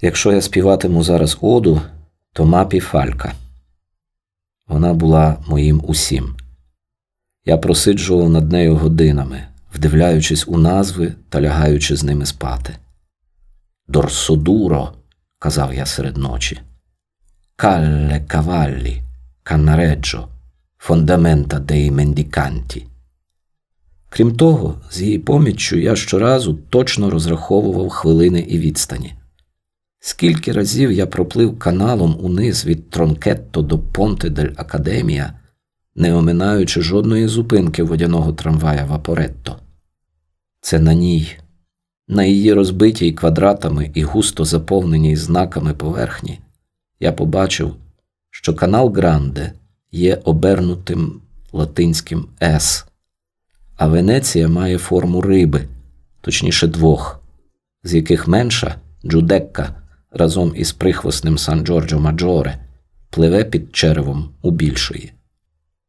Якщо я співатиму зараз оду, то мапі фалька. Вона була моїм усім. Я просиджував над нею годинами, вдивляючись у назви та лягаючи з ними спати. Дорсодуро, казав я серед ночі. Калле каваллі, каннареджо, фондамента деї мендіканті. Крім того, з її поміччю я щоразу точно розраховував хвилини і відстані. Скільки разів я проплив каналом униз від Тронкетто до Понте дель Академія, не оминаючи жодної зупинки водяного трамвая Вапоретто. Це на ній, на її розбитій квадратами і густо заповненій знаками поверхні, я побачив, що канал Гранде є обернутим латинським С, а Венеція має форму риби, точніше двох, з яких менша Джудекка разом із прихвостним Сан Джорджо Маджоре пливе під черевом у більшої.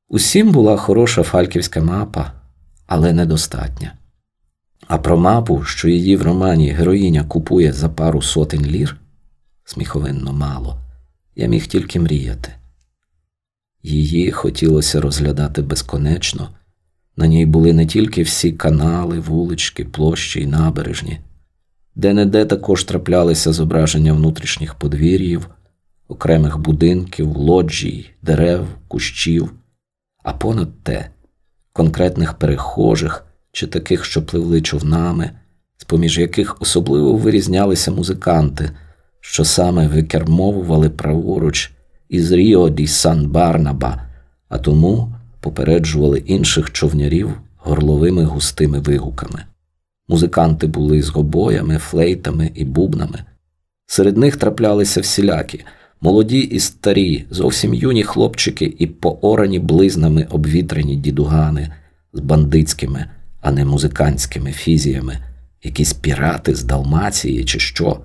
Усім була хороша фальківська мапа, але недостатня. А про мапу, що її в романі героїня купує за пару сотень лір, сміховинно мало, я міг тільки мріяти. Її хотілося розглядати безконечно. На ній були не тільки всі канали, вулички, площі й набережні, де не де також траплялися зображення внутрішніх подвір'їв, окремих будинків, лоджій, дерев, кущів, а понад те конкретних перехожих чи таких, що пливли човнами, з поміж яких особливо вирізнялися музиканти, що саме викермовували праворуч із Ріо ді Сан Барнаба, а тому попереджували інших човнярів горловими густими вигуками. Музиканти були з гобоями, флейтами і бубнами. Серед них траплялися всілякі молоді і старі, зовсім юні хлопчики і поорані близнами обвітрені дідугани з бандитськими, а не музикантськими фізіями, якісь пірати з Далмації чи що,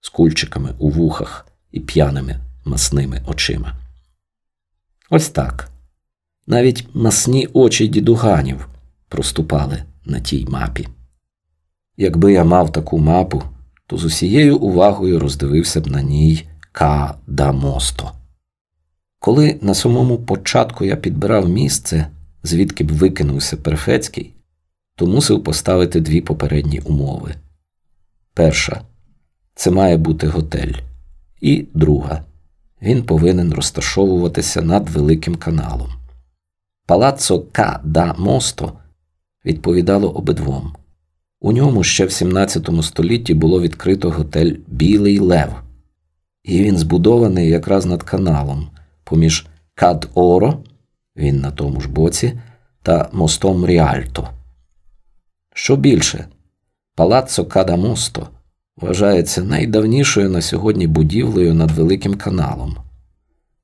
з кульчиками у вухах і п'яними масними очима. Ось так. Навіть масні очі дідуганів проступали на тій мапі. Якби я мав таку мапу, то з усією увагою роздивився б на ній Ка да Мосто. Коли на самому початку я підбирав місце, звідки б викинувся Перфецький, то мусив поставити дві попередні умови. Перша це має бути готель. І друга він повинен розташовуватися над Великим каналом. Палаццо Ка да Мосто відповідало обидвом. У ньому ще в 17 столітті було відкрито готель Білий Лев, і він збудований якраз над каналом, поміж Кад Оро, він на тому ж боці, та мостом Ріальто. Що більше, Палаццо Када Мосто вважається найдавнішою на сьогодні будівлею над Великим каналом.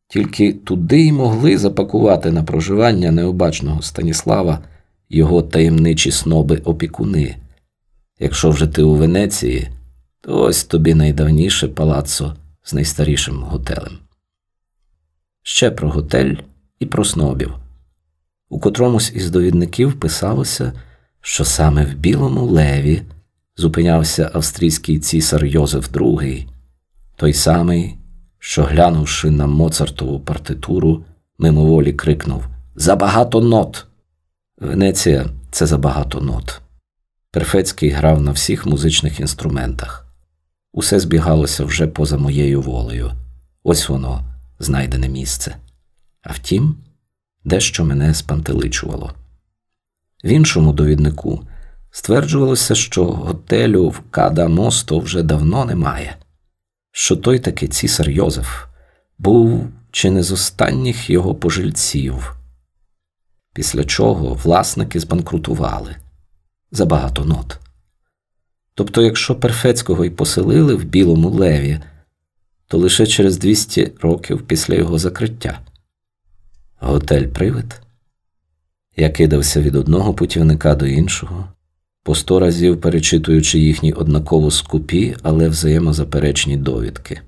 Тільки туди й могли запакувати на проживання необачного Станіслава його таємничі сноби опікуни. Якщо вже ти у Венеції, то ось тобі найдавніше палаццо з найстарішим готелем. Ще про готель і про снобів. У котромусь із довідників писалося, що саме в Білому Леві зупинявся австрійський цісар Йозеф II, той самий, що, глянувши на Моцартову партитуру, мимоволі крикнув Забагато нот. Венеція це забагато нот. Перфецький грав на всіх музичних інструментах. Усе збігалося вже поза моєю волею. Ось воно, знайдене місце. А втім, дещо мене спантеличувало. В іншому довіднику стверджувалося, що готелю в Када Мосто вже давно немає, що той таки цісар Йозеф був чи не з останніх його пожильців, після чого власники збанкрутували забагато нот. Тобто, якщо Перфецького й поселили в Білому Леві, то лише через 200 років після його закриття. Готель Привид. Я кидався від одного путівника до іншого, по сто разів перечитуючи їхні однаково скупі, але взаємозаперечні довідки.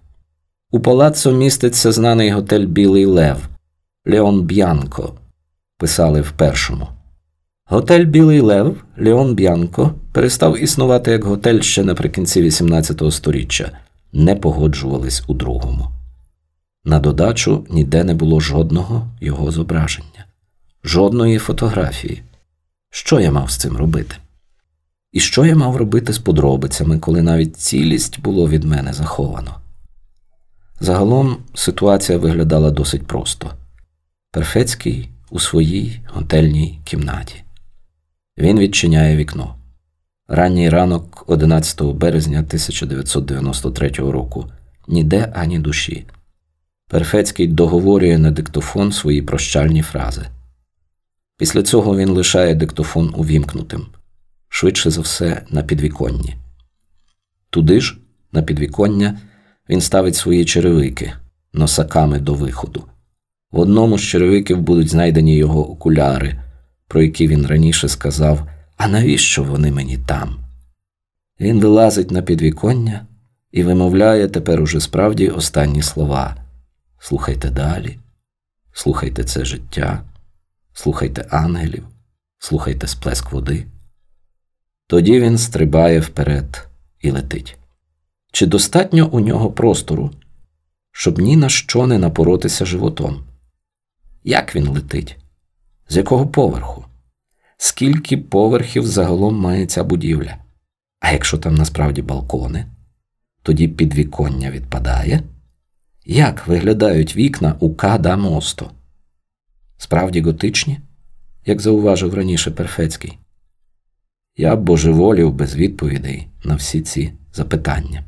У палаццо міститься знаний готель Білий Лев Леон Б'янко, писали в першому. Готель Білий Лев Леон Б'янко перестав існувати як готель ще наприкінці XVIII століття, не погоджувались у другому. На додачу ніде не було жодного його зображення, жодної фотографії. Що я мав з цим робити? І що я мав робити з подробицями, коли навіть цілість було від мене заховано? Загалом ситуація виглядала досить просто. Перфецький у своїй готельній кімнаті. Він відчиняє вікно. Ранній ранок 11 березня 1993 року ніде ані душі. Перфецький договорює на диктофон свої прощальні фрази. Після цього він лишає диктофон увімкнутим, швидше за все, на підвіконні. Туди ж, на підвіконня, він ставить свої черевики носаками до виходу. В одному з черевиків будуть знайдені його окуляри, про які він раніше сказав, а навіщо вони мені там? Він вилазить на підвіконня і вимовляє тепер уже справді останні слова. Слухайте далі, слухайте це життя, слухайте ангелів, слухайте сплеск води. Тоді він стрибає вперед і летить. Чи достатньо у нього простору, щоб ні на що не напоротися животом? Як він летить? З якого поверху? Скільки поверхів загалом має ця будівля? А якщо там насправді балкони, тоді підвіконня відпадає? Як виглядають вікна у Када мосту? Справді готичні, як зауважив раніше Перфецький? Я божеволів без відповідей на всі ці запитання.